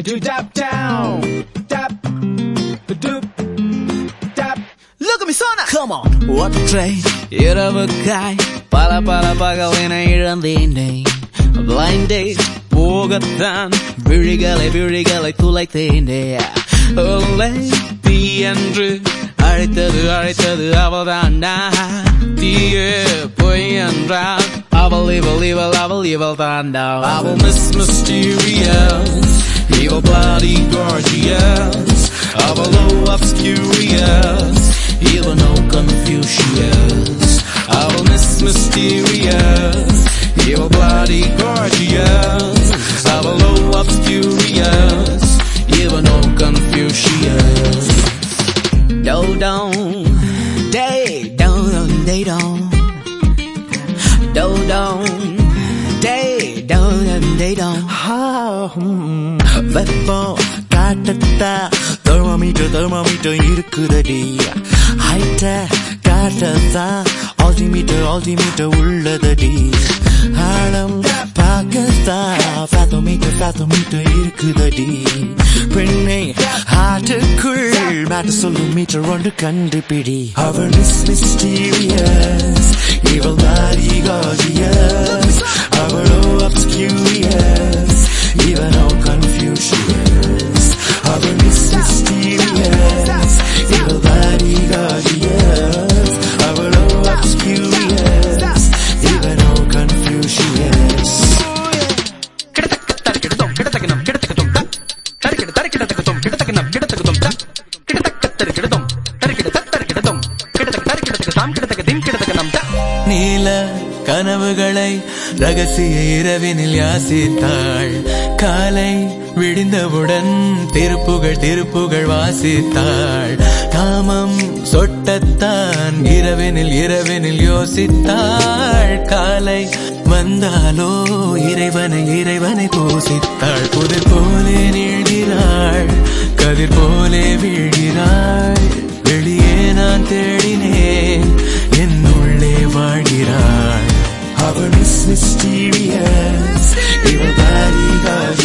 do dap down, dap, doop, dap. Look at me, Sona. Come on. ஒற்றை இரவுக்காய் பல பல பகலினை இழந்தேனே. Blind date போகத்தான் விழிகளை விழிகளை துளைத்தேனே. இல்லை தீ என்று அழைத்தது அழைத்தது அவள்தான்டா தீயே பொய் என்றால் அவள் இவள் இவள் அவள் இவள் தாண்டா அவள் miss mysterious. Your bloody gorgeous Avalo obscurious Even no Confucius. I will miss mysterious. Your bloody gorgeous Avalo obscurious Even no Confucius. No, don't வெப்பம் காட்டத்தா தெர்மோமீட்டர் தெர்மோமீட்டர் இருக்குதடி. ஹைட்ட காட்டத்தா ஆல்டிமீட்டர் ஆல்டிமீட்டர் உள்ளதடி. ஆழம் பார்க்கத்தா ஃபேத்தோமீட்டர் ஃபேத்தோமீட்டர் இருக்குதடி. பெண்ணை ஹார்ட்டுக்குள் மேட்ட சொல்லும் மீட்டர் ஒன்று கண்டுபிடி. அவர் மிஸ் மிஸ்டீரியஸ் நீல கனவுகளை ரகசிய இரவினில் யாசித்தாள். காலை விடிந்தவுடன் திருப்புகள் திருப்புகள் வாசித்தாள். காமம் சொட்டத்தான் இரவினில் இரவினில் யோசித்தாள். காலை வந்தாலோ இறைவனை இறைவனை பூசித்தாள். புதிர் போலே நீழ்கிறாள் கதிர் போலே வீழ்கிறாள். or Miss Mysterious. Everybody will